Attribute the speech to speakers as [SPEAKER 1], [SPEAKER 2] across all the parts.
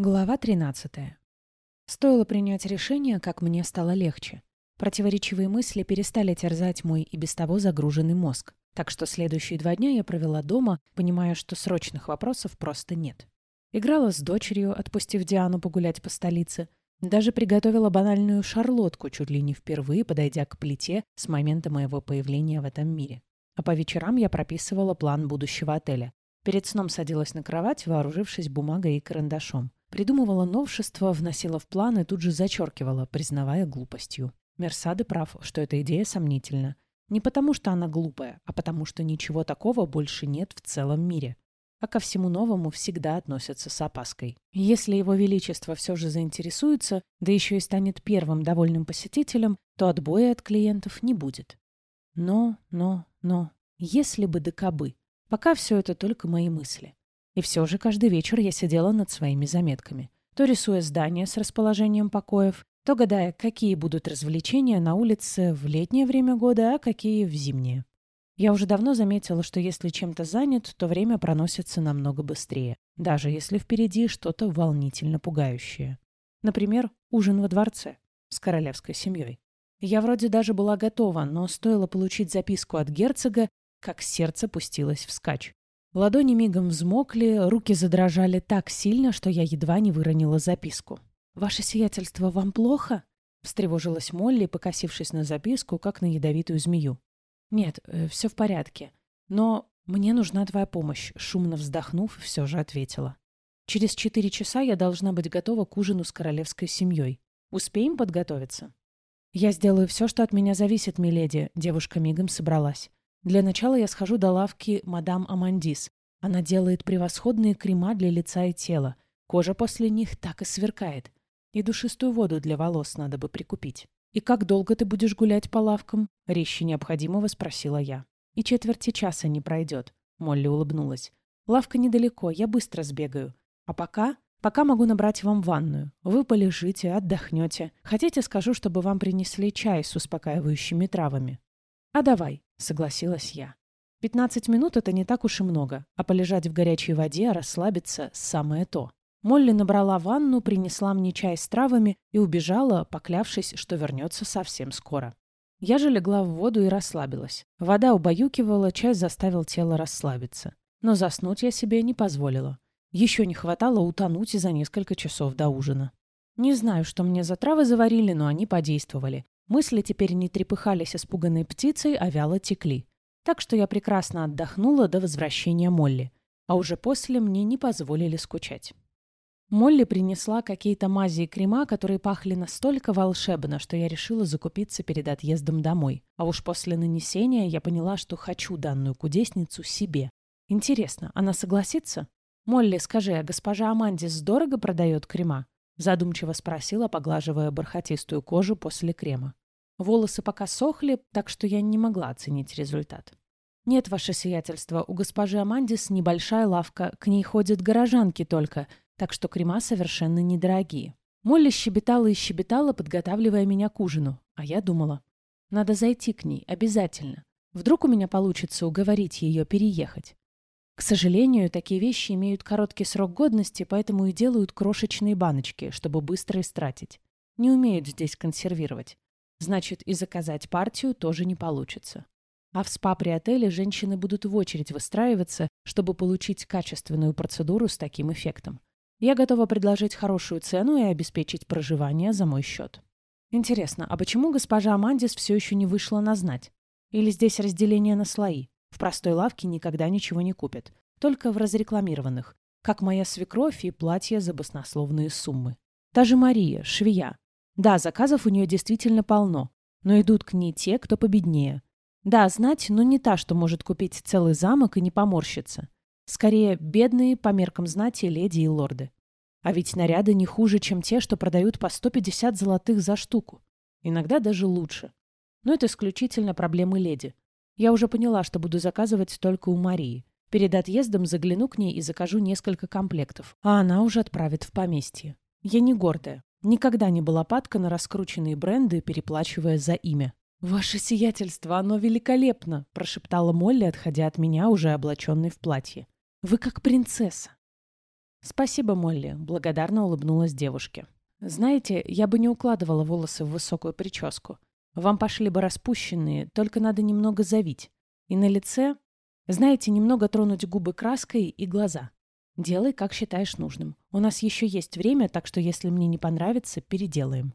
[SPEAKER 1] Глава 13. Стоило принять решение, как мне стало легче. Противоречивые мысли перестали терзать мой и без того загруженный мозг. Так что следующие два дня я провела дома, понимая, что срочных вопросов просто нет. Играла с дочерью, отпустив Диану погулять по столице. Даже приготовила банальную шарлотку, чуть ли не впервые подойдя к плите с момента моего появления в этом мире. А по вечерам я прописывала план будущего отеля. Перед сном садилась на кровать, вооружившись бумагой и карандашом. Придумывала новшества, вносила в план и тут же зачеркивала, признавая глупостью. Мерсады прав, что эта идея сомнительна. Не потому, что она глупая, а потому, что ничего такого больше нет в целом мире. А ко всему новому всегда относятся с опаской. Если его величество все же заинтересуется, да еще и станет первым довольным посетителем, то отбоя от клиентов не будет. Но, но, но, если бы да. Пока все это только мои мысли. И все же каждый вечер я сидела над своими заметками. То рисуя здание с расположением покоев, то гадая, какие будут развлечения на улице в летнее время года, а какие в зимнее. Я уже давно заметила, что если чем-то занят, то время проносится намного быстрее, даже если впереди что-то волнительно пугающее. Например, ужин во дворце с королевской семьей. Я вроде даже была готова, но стоило получить записку от герцога, как сердце пустилось вскачь. Ладони мигом взмокли, руки задрожали так сильно, что я едва не выронила записку. «Ваше сиятельство, вам плохо?» — встревожилась Молли, покосившись на записку, как на ядовитую змею. «Нет, э, все в порядке. Но мне нужна твоя помощь», — шумно вздохнув, все же ответила. «Через четыре часа я должна быть готова к ужину с королевской семьей. Успеем подготовиться?» «Я сделаю все, что от меня зависит, миледи», — девушка мигом собралась. Для начала я схожу до лавки мадам Амандис. Она делает превосходные крема для лица и тела. Кожа после них так и сверкает. И душистую воду для волос надо бы прикупить. «И как долго ты будешь гулять по лавкам?» — резче необходимого спросила я. «И четверти часа не пройдет», — Молли улыбнулась. «Лавка недалеко, я быстро сбегаю. А пока...» Пока могу набрать вам ванную. Вы полежите, отдохнете. Хотите, скажу, чтобы вам принесли чай с успокаивающими травами. А давай. — согласилась я. «Пятнадцать минут — это не так уж и много, а полежать в горячей воде, расслабиться — самое то». Молли набрала ванну, принесла мне чай с травами и убежала, поклявшись, что вернется совсем скоро. Я же легла в воду и расслабилась. Вода убаюкивала, чай заставил тело расслабиться. Но заснуть я себе не позволила. Еще не хватало утонуть за несколько часов до ужина. Не знаю, что мне за травы заварили, но они подействовали. Мысли теперь не трепыхались испуганной птицей, а вяло текли. Так что я прекрасно отдохнула до возвращения Молли. А уже после мне не позволили скучать. Молли принесла какие-то мази и крема, которые пахли настолько волшебно, что я решила закупиться перед отъездом домой. А уж после нанесения я поняла, что хочу данную кудесницу себе. Интересно, она согласится? «Молли, скажи, а госпожа Амандис дорого продает крема?» Задумчиво спросила, поглаживая бархатистую кожу после крема. Волосы пока сохли, так что я не могла оценить результат. «Нет, ваше сиятельство, у госпожи Амандис небольшая лавка, к ней ходят горожанки только, так что крема совершенно недорогие». Молли щебетала и щебетала, подготавливая меня к ужину, а я думала, надо зайти к ней, обязательно. Вдруг у меня получится уговорить ее переехать. К сожалению, такие вещи имеют короткий срок годности, поэтому и делают крошечные баночки, чтобы быстро истратить. Не умеют здесь консервировать. Значит, и заказать партию тоже не получится. А в спа при отеле женщины будут в очередь выстраиваться, чтобы получить качественную процедуру с таким эффектом. Я готова предложить хорошую цену и обеспечить проживание за мой счет. Интересно, а почему госпожа Амандис все еще не вышла на знать? Или здесь разделение на слои? В простой лавке никогда ничего не купят. Только в разрекламированных. Как моя свекровь и платье за баснословные суммы. Та же Мария, швея, да, заказов у нее действительно полно, но идут к ней те, кто победнее. Да, знать, но не та, что может купить целый замок и не поморщиться. Скорее, бедные по меркам знати леди и лорды. А ведь наряды не хуже, чем те, что продают по 150 золотых за штуку. Иногда даже лучше. Но это исключительно проблемы леди. Я уже поняла, что буду заказывать только у Марии. Перед отъездом загляну к ней и закажу несколько комплектов, а она уже отправит в поместье. Я не гордая, Никогда не была падка на раскрученные бренды, переплачивая за имя. «Ваше сиятельство, оно великолепно!» – прошептала Молли, отходя от меня, уже облаченной в платье. «Вы как принцесса!» «Спасибо, Молли», — благодарно улыбнулась девушке. «Знаете, я бы не укладывала волосы в высокую прическу. Вам пошли бы распущенные, только надо немного завить. И на лице, знаете, немного тронуть губы краской и глаза. Делай, как считаешь нужным. У нас еще есть время, так что если мне не понравится, переделаем».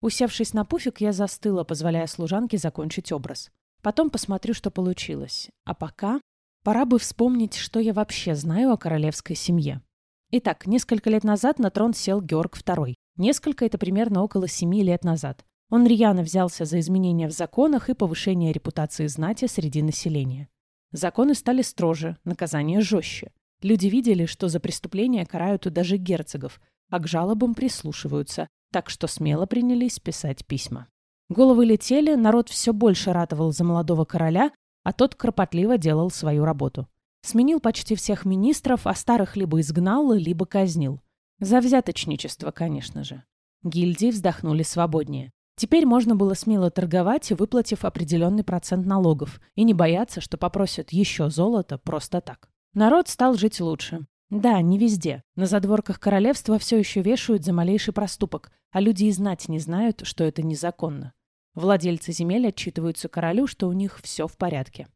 [SPEAKER 1] Усевшись на пуфик, я застыла, позволяя служанке закончить образ. Потом посмотрю, что получилось. А пока пора бы вспомнить, что я вообще знаю о королевской семье. Итак, несколько лет назад на трон сел Георг II. Несколько — это примерно около семи лет назад. Он рьяно взялся за изменения в законах и повышение репутации знати среди населения. Законы стали строже, наказания жестче. Люди видели, что за преступления карают даже герцогов, а к жалобам прислушиваются, так что смело принялись писать письма. Головы летели, народ все больше ратовал за молодого короля, а тот кропотливо делал свою работу. Сменил почти всех министров, а старых либо изгнал, либо казнил. За взяточничество, конечно же. Гильдии вздохнули свободнее. Теперь можно было смело торговать, выплатив определенный процент налогов, и не бояться, что попросят еще золото просто так. Народ стал жить лучше. Да, не везде. На задворках королевства все еще вешают за малейший проступок, а люди и знать не знают, что это незаконно. Владельцы земель отчитываются королю, что у них все в порядке.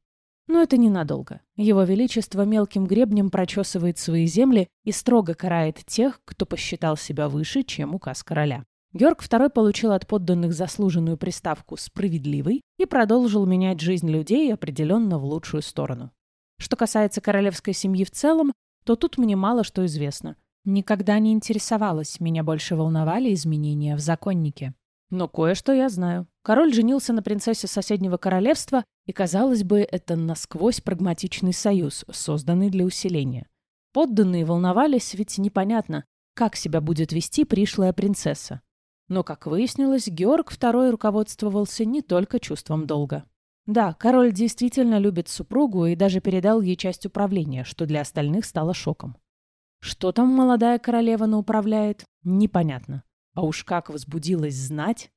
[SPEAKER 1] Но это ненадолго. Его Величество мелким гребнем прочесывает свои земли и строго карает тех, кто посчитал себя выше, чем указ короля. Георг II получил от подданных заслуженную приставку «справедливый» и продолжил менять жизнь людей определенно в лучшую сторону. Что касается королевской семьи в целом, то тут мне мало что известно. Никогда не интересовалась, меня больше волновали изменения в законнике. Но кое-что я знаю. Король женился на принцессе соседнего королевства, и, казалось бы, это насквозь прагматичный союз, созданный для усиления. Подданные волновались, ведь непонятно, как себя будет вести пришлая принцесса. Но, как выяснилось, Георг II руководствовался не только чувством долга. Да, король действительно любит супругу и даже передал ей часть управления, что для остальных стало шоком. Что там молодая королева управляет, непонятно. А уж как возбудилась знать.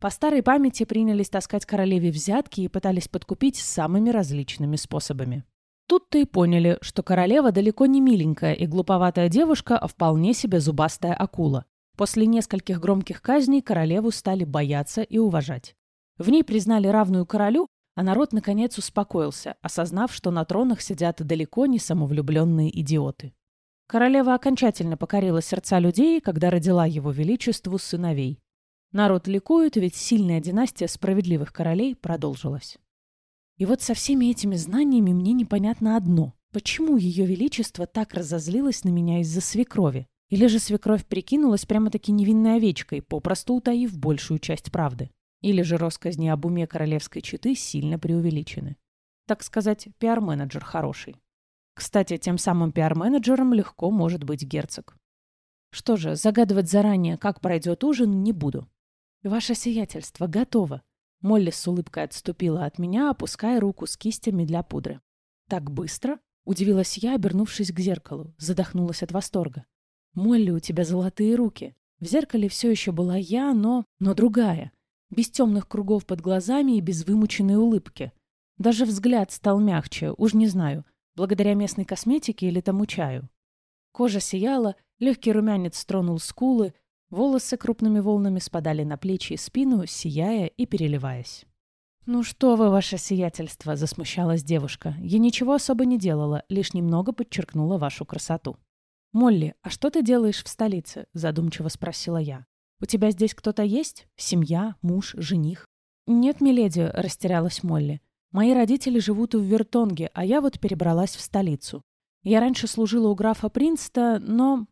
[SPEAKER 1] По старой памяти принялись таскать королеве взятки и пытались подкупить самыми различными способами. Тут-то и поняли, что королева далеко не миленькая и глуповатая девушка, а вполне себе зубастая акула. После нескольких громких казней королеву стали бояться и уважать. В ней признали равную королю, а народ, наконец, успокоился, осознав, что на тронах сидят далеко не самовлюбленные идиоты. Королева окончательно покорила сердца людей, когда родила его величеству сыновей. Народ ликует, ведь сильная династия справедливых королей продолжилась. И вот со всеми этими знаниями мне непонятно одно. Почему ее величество так разозлилось на меня из-за свекрови? Или же свекровь прикинулась прямо-таки невинной овечкой, попросту утаив большую часть правды? Или же россказни об уме королевской четы сильно преувеличены. Так сказать, пиар-менеджер хороший. Кстати, тем самым пиар-менеджером легко может быть герцог. Что же, загадывать заранее, как пройдет ужин, не буду. Ваше сиятельство готово. Молли с улыбкой отступила от меня, опуская руку с кистями для пудры. «Так быстро?» — удивилась я, обернувшись к зеркалу. Задохнулась от восторга. «Молли, у тебя золотые руки. В зеркале все еще была я, но... но другая без темных кругов под глазами и без вымученной улыбки. Даже взгляд стал мягче, уж не знаю, благодаря местной косметике или тому чаю. Кожа сияла, легкий румянец тронул скулы, волосы крупными волнами спадали на плечи и спину, сияя и переливаясь. «Ну что вы, ваше сиятельство!» — засмущалась девушка. «Я ничего особо не делала, лишь немного подчеркнула вашу красоту». «Молли, а что ты делаешь в столице?» — задумчиво спросила я. «У тебя здесь кто-то есть? Семья, муж, жених?» «Нет, миледи», — растерялась Молли. «Мои родители живут в Вертонге, а я вот перебралась в столицу. Я раньше служила у графа Принста, но...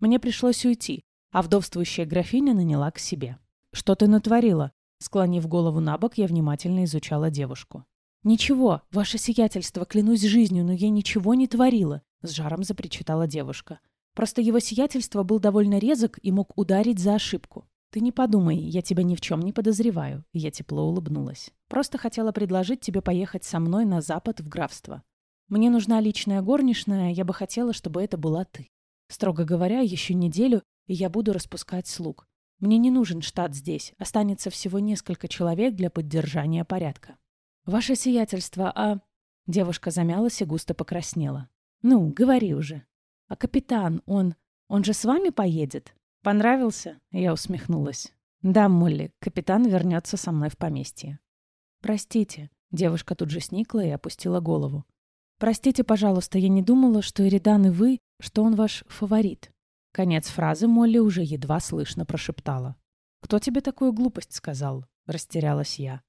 [SPEAKER 1] Мне пришлось уйти, а вдовствующая графиня наняла к себе». «Что ты натворила?» Склонив голову на бок, я внимательно изучала девушку. «Ничего, ваше сиятельство, клянусь жизнью, но я ничего не творила», — с жаром запричитала девушка. Просто его сиятельство был довольно резок и мог ударить за ошибку. «Ты не подумай, я тебя ни в чем не подозреваю», — я тепло улыбнулась. «Просто хотела предложить тебе поехать со мной на запад в графство. Мне нужна личная горничная, я бы хотела, чтобы это была ты. Строго говоря, еще неделю, и я буду распускать слуг. Мне не нужен штат здесь, останется всего несколько человек для поддержания порядка». «Ваше сиятельство, а...» Девушка замялась и густо покраснела. «Ну, говори уже». А капитан, он... Он же с вами поедет?» «Понравился?» — я усмехнулась. «Да, Молли, капитан вернется со мной в поместье». «Простите». Девушка тут же сникла и опустила голову. «Простите, пожалуйста, я не думала, что Эридан и вы, что он ваш фаворит». Конец фразы Молли уже едва слышно прошептала. «Кто тебе такую глупость сказал?» — растерялась я.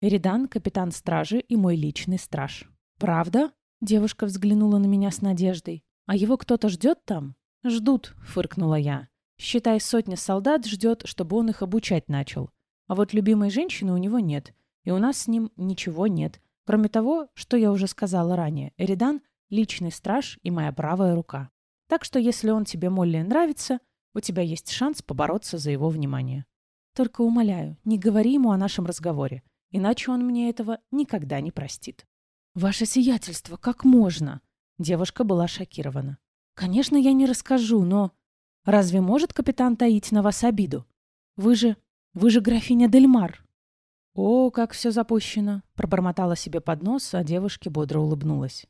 [SPEAKER 1] «Эридан, капитан стражи и мой личный страж». «Правда?» — девушка взглянула на меня с надеждой. «А его кто-то ждет там?» «Ждут», — фыркнула я. «Считай, сотня солдат ждет, чтобы он их обучать начал. А вот любимой женщины у него нет, и у нас с ним ничего нет, кроме того, что я уже сказала ранее. Эридан — личный страж и моя правая рука. Так что если он тебе, Молли, нравится, у тебя есть шанс побороться за его внимание. Только умоляю, не говори ему о нашем разговоре, иначе он мне этого никогда не простит. «Ваше сиятельство, как можно?» Девушка была шокирована. «Конечно, я не расскажу, но... Разве может капитан таить на вас обиду? Вы же... вы же графиня Дельмар!» «О, как все запущено!» — пробормотала себе под нос, а девушке бодро улыбнулась.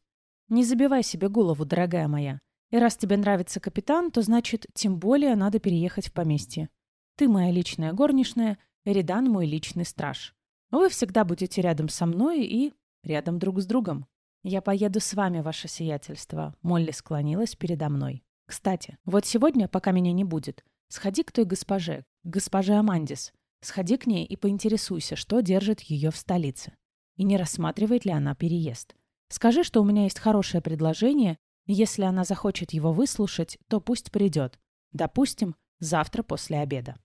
[SPEAKER 1] «Не забивай себе голову, дорогая моя. И раз тебе нравится капитан, то значит, тем более надо переехать в поместье. Ты моя личная горничная, Эридан мой личный страж. Вы всегда будете рядом со мной и рядом друг с другом. Я поеду с вами, ваше сиятельство. Молли склонилась передо мной. Кстати, вот сегодня, пока меня не будет, сходи к той госпоже, к госпоже Амандис. Сходи к ней и поинтересуйся, что держит ее в столице. И не рассматривает ли она переезд. Скажи, что у меня есть хорошее предложение, если она захочет его выслушать, то пусть придет. Допустим, завтра после обеда.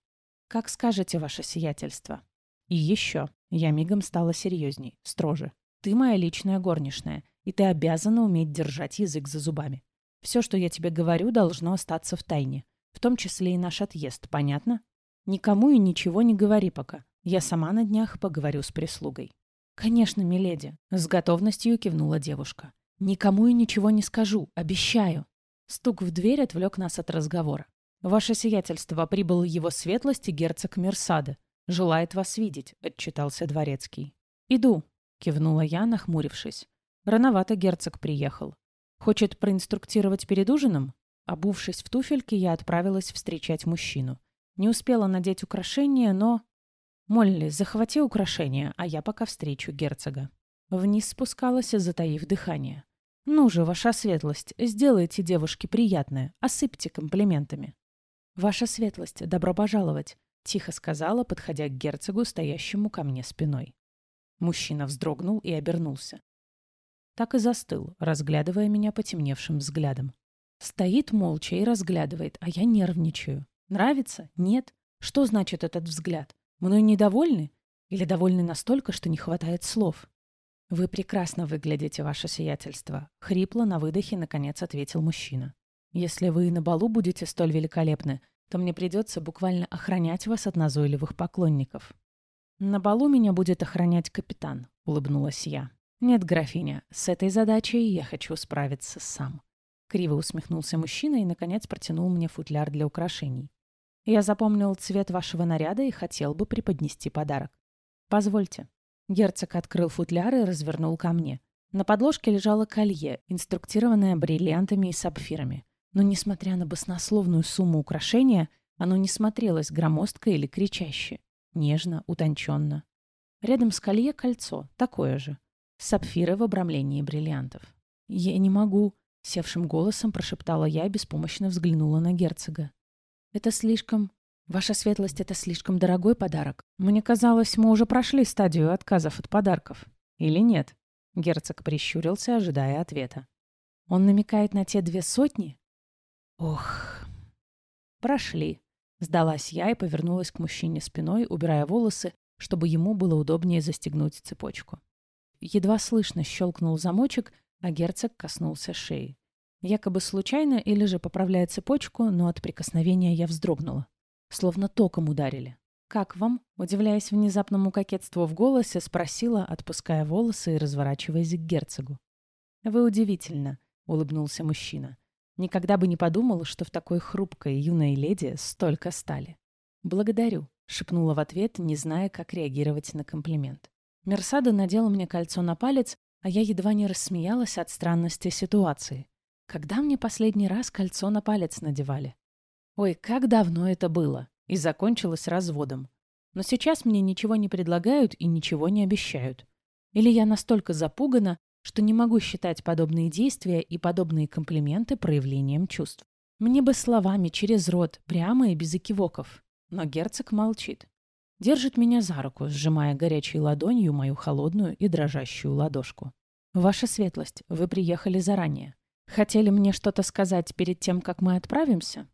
[SPEAKER 1] Как скажете, ваше сиятельство. И еще. Я мигом стала серьезней, строже. Ты моя личная горничная, и ты обязана уметь держать язык за зубами. Все, что я тебе говорю, должно остаться в тайне. В том числе и наш отъезд, понятно? Никому и ничего не говори пока. Я сама на днях поговорю с прислугой. «Конечно, миледи», — с готовностью кивнула девушка. «Никому и ничего не скажу, обещаю». Стук в дверь отвлек нас от разговора. «Ваше сиятельство, прибыл его светлость и герцог Мерсады. Желает вас видеть», — отчитался дворецкий. «Иду», — кивнула я, нахмурившись. Рановато герцог приехал. «Хочет проинструктировать перед ужином?» Обувшись в туфельки, я отправилась встречать мужчину. Не успела надеть украшения, но... «Молли, захвати украшения, а я пока встречу герцога». Вниз спускалась, затаив дыхание. «Ну же, ваша светлость, сделайте девушке приятное, осыпьте комплиментами». «Ваша светлость, добро пожаловать», — тихо сказала, подходя к герцогу, стоящему ко мне спиной. Мужчина вздрогнул и обернулся. Так и застыл, разглядывая меня потемневшим взглядом. Стоит молча и разглядывает, а я нервничаю. Нравится? Нет? Что значит этот взгляд? Мной недовольны? Или довольны настолько, что не хватает слов? «Вы прекрасно выглядите, ваше сиятельство», — хрипло на выдохе наконец ответил мужчина. «Если вы на балу будете столь великолепны, то мне придется буквально охранять вас от назойливых поклонников». «На балу меня будет охранять капитан», — улыбнулась я. «Нет, графиня, с этой задачей я хочу справиться сам». Криво усмехнулся мужчина и, наконец, протянул мне футляр для украшений. «Я запомнил цвет вашего наряда и хотел бы преподнести подарок. Позвольте». Герцог открыл футляр и развернул ко мне. На подложке лежало колье, инструктированное бриллиантами и сапфирами. Но, несмотря на баснословную сумму украшения, оно не смотрелось громоздко или кричаще. Нежно, утонченно. Рядом с колье кольцо, такое же. Сапфиры в обрамлении бриллиантов. «Я не могу», — севшим голосом прошептала я и беспомощно взглянула на герцога. «Это слишком... «Ваша светлость, это слишком дорогой подарок. Мне казалось, мы уже прошли стадию отказов от подарков. Или нет?» Герцог прищурился, ожидая ответа. «Он намекает на те две сотни?» «Ох...» «Прошли», — сдалась я и повернулась к мужчине спиной, убирая волосы, чтобы ему было удобнее застегнуть цепочку. Едва слышно щелкнул замочек, а герцог коснулся шеи. Якобы случайно или же поправляя цепочку, но от прикосновения я вздрогнула словно током ударили. «Как вам?» — удивляясь внезапному кокетству в голосе, спросила, отпуская волосы и разворачиваясь к герцогу. «Вы удивительно», — улыбнулся мужчина. «Никогда бы не подумал, что в такой хрупкой юной леди столько стали». «Благодарю», — шепнула в ответ, не зная, как реагировать на комплимент. Мерсада надела мне кольцо на палец, а я едва не рассмеялась от странности ситуации. Когда мне последний раз кольцо на палец надевали? Ой, как давно это было. И закончилось разводом. Но сейчас мне ничего не предлагают и ничего не обещают. Или я настолько запугана, что не могу считать подобные действия и подобные комплименты проявлением чувств. Мне бы словами через рот, прямо и без экивоков. Но герцог молчит. Держит меня за руку, сжимая горячей ладонью мою холодную и дрожащую ладошку. «Ваша светлость, вы приехали заранее. Хотели мне что-то сказать перед тем, как мы отправимся?»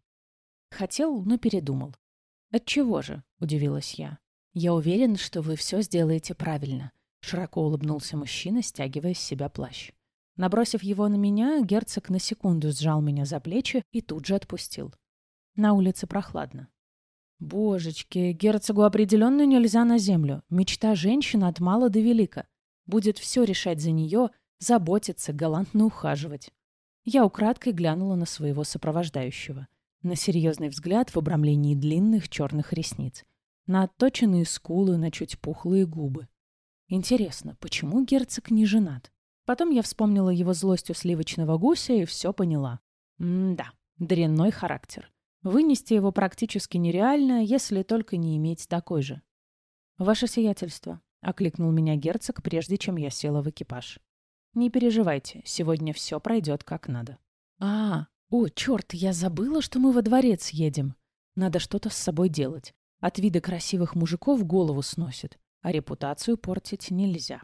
[SPEAKER 1] Хотел, но передумал. «Отчего же?» — удивилась я. «Я уверен, что вы все сделаете правильно», — широко улыбнулся мужчина, стягивая с себя плащ. Набросив его на меня, герцог на секунду сжал меня за плечи и тут же отпустил. На улице прохладно. Божечки, герцогу определенно нельзя на землю. Мечта женщины от мала до велика. Будет все решать за нее, заботиться, галантно ухаживать. Я украдкой глянула на своего сопровождающего. На серьезный взгляд в обрамлении длинных черных ресниц. На отточенные скулы, на чуть пухлые губы. Интересно, почему герцог не женат? Потом я вспомнила его злостью сливочного гуся и все поняла. М-да, дрянной характер. Вынести его практически нереально, если только не иметь такой же. «Ваше сиятельство», — окликнул меня герцог, прежде чем я села в экипаж. «Не переживайте, сегодня все пройдет как надо». «А, о, черт, я забыла, что мы во дворец едем. Надо что-то с собой делать. От вида красивых мужиков голову сносит, а репутацию портить нельзя».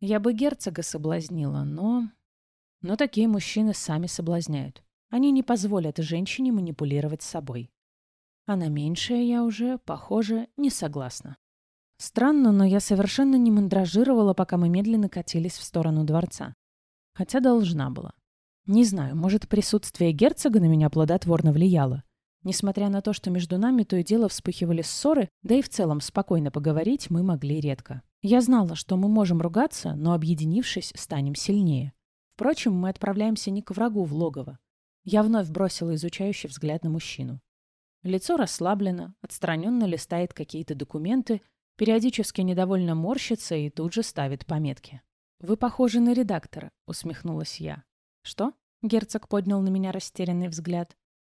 [SPEAKER 1] Я бы герцога соблазнила, но... Но такие мужчины сами соблазняют. Они не позволят женщине манипулировать собой. А на меньшее я уже, похоже, не согласна. Странно, но я совершенно не мандражировала, пока мы медленно катились в сторону дворца. Хотя должна была. Не знаю, может, присутствие герцога на меня плодотворно влияло. Несмотря на то, что между нами то и дело вспыхивали ссоры, да и в целом спокойно поговорить мы могли редко. Я знала, что мы можем ругаться, но, объединившись, станем сильнее. Впрочем, мы отправляемся не к врагу в логово. Я вновь бросила изучающий взгляд на мужчину. Лицо расслаблено, отстраненно листает какие-то документы, периодически недовольно морщится и тут же ставит пометки. «Вы похожи на редактора», — усмехнулась я. «Что?» — герцог поднял на меня растерянный взгляд.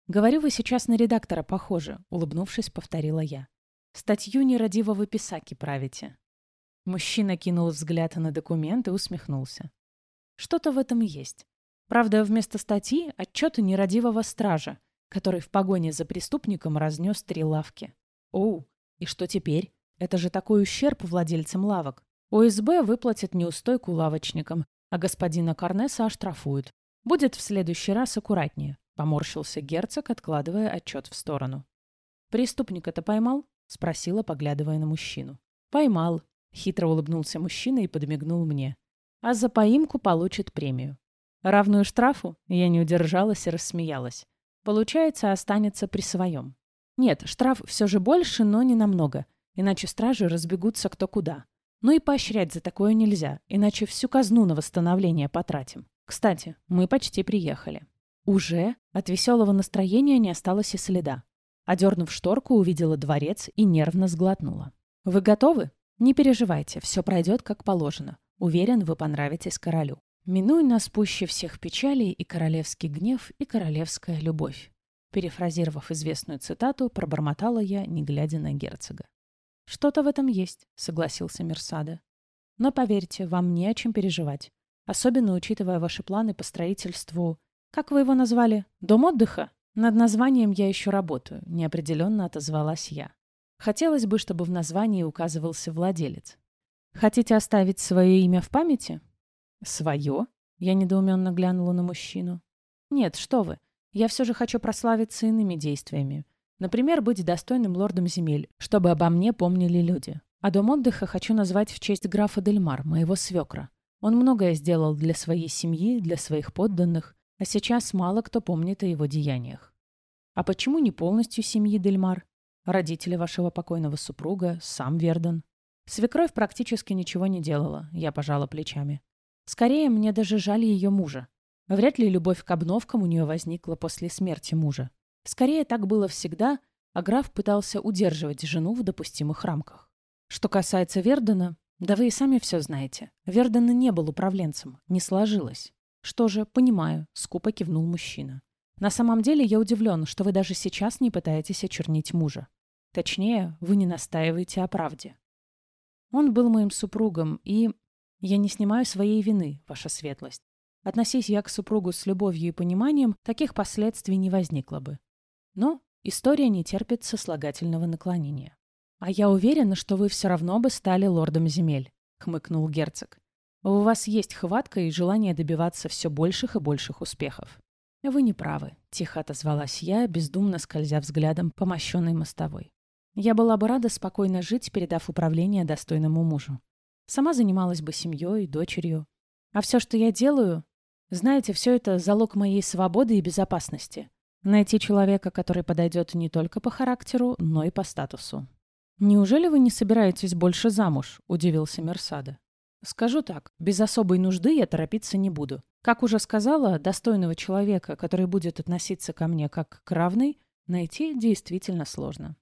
[SPEAKER 1] «Говорю, вы сейчас на редактора похожи», — улыбнувшись, повторила я. «Статью нерадивого писаки правите». Мужчина кинул взгляд на документ и усмехнулся. Что-то в этом есть. Правда, вместо статьи — отчета нерадивого стража, который в погоне за преступником разнес три лавки. Оу, и что теперь? Это же такой ущерб владельцам лавок. ОСБ выплатит неустойку лавочникам, а господина Корнеса оштрафуют. Будет в следующий раз аккуратнее, — поморщился герцог, откладывая отчет в сторону. «Преступника-то поймал?» — спросила, поглядывая на мужчину. «Поймал», Хитро улыбнулся мужчина и подмигнул мне. А за поимку получит премию. Равную штрафу я не удержалась и рассмеялась. Получается, останется при своем. Нет, штраф все же больше, но не намного. Иначе стражи разбегутся кто куда. Ну и поощрять за такое нельзя, иначе всю казну на восстановление потратим. Кстати, мы почти приехали. Уже от веселого настроения не осталось и следа. Одернув шторку, увидела дворец и нервно сглотнула. «Вы готовы?» Не переживайте, все пройдет как положено. Уверен, вы понравитесь королю. Минуй нас пуще всех печалей и королевский гнев, и королевская любовь. Перефразировав известную цитату, пробормотала я, не глядя на герцога. «Что-то в этом есть», — согласился Мерсада. «Но поверьте, вам не о чем переживать. Особенно учитывая ваши планы по строительству... Как вы его назвали? Дом отдыха? Над названием я еще работаю», — неопределенно отозвалась я. Хотелось бы, чтобы в названии указывался владелец. Хотите оставить свое имя в памяти? Свое? Я недоуменно глянула на мужчину. Нет, что вы. Я все же хочу прославиться иными действиями. Например, быть достойным лордом земель, чтобы обо мне помнили люди. А дом отдыха хочу назвать в честь графа Дельмар, моего свекра. Он многое сделал для своей семьи, для своих подданных, а сейчас мало кто помнит о его деяниях. А почему не полностью семьи Дельмар? Родители вашего покойного супруга, сам Верден. Свекровь практически ничего не делала, я пожала плечами. Скорее, мне даже жаль ее мужа. Вряд ли любовь к обновкам у нее возникла после смерти мужа. Скорее, так было всегда, а граф пытался удерживать жену в допустимых рамках. Что касается Вердена, да вы и сами все знаете. Верден не был управленцем, не сложилось. Что же, понимаю, скупо кивнул мужчина. На самом деле я удивлен, что вы даже сейчас не пытаетесь очернить мужа. Точнее, вы не настаиваете о правде. Он был моим супругом, и я не снимаю своей вины, ваша светлость. Относись я к супругу с любовью и пониманием, таких последствий не возникло бы. Но история не терпит сослагательного наклонения. «А я уверена, что вы все равно бы стали лордом земель», — хмыкнул герцог. «У вас есть хватка и желание добиваться все больших и больших успехов». «Вы не правы», — тихо отозвалась я, бездумно скользя взглядом по мощенной мостовой. Я была бы рада спокойно жить, передав управление достойному мужу. Сама занималась бы семьей, дочерью. А все, что я делаю, знаете, все это залог моей свободы и безопасности. Найти человека, который подойдет не только по характеру, но и по статусу. «Неужели вы не собираетесь больше замуж?» – удивился Мерсада. «Скажу так, без особой нужды я торопиться не буду. Как уже сказала, достойного человека, который будет относиться ко мне как к равной, найти действительно сложно».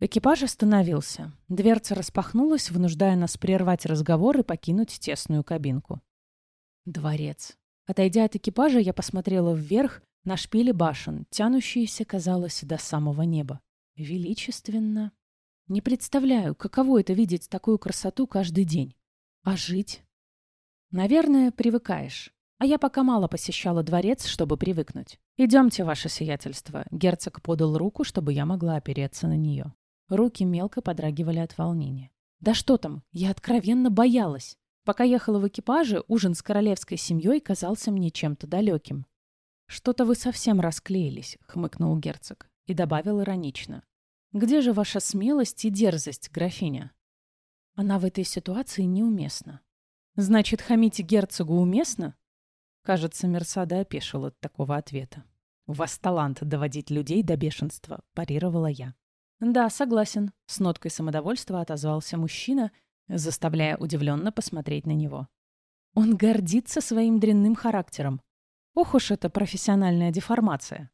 [SPEAKER 1] Экипаж остановился. Дверца распахнулась, вынуждая нас прервать разговор и покинуть тесную кабинку. Дворец. Отойдя от экипажа, я посмотрела вверх на шпили башен, тянущиеся, казалось, до самого неба. Величественно. Не представляю, каково это видеть такую красоту каждый день. А жить? Наверное, привыкаешь. А я пока мало посещала дворец, чтобы привыкнуть. «Идемте, ваше сиятельство». Герцог подал руку, чтобы я могла опереться на нее. Руки мелко подрагивали от волнения. Да что там, я откровенно боялась. Пока ехала в экипаже, ужин с королевской семьей казался мне чем-то далеким. «Что-то вы совсем расклеились», — хмыкнул герцог и добавил иронично. Где же ваша смелость и дерзость, графиня? Она в этой ситуации неуместна. Значит, хамить герцогу уместно? Кажется, Мерсада опешила от такого ответа. «У вас талант доводить людей до бешенства», – парировала я. «Да, согласен», – с ноткой самодовольства отозвался мужчина, заставляя удивленно посмотреть на него. Он гордится своим дрянным характером. Ох уж это профессиональная деформация.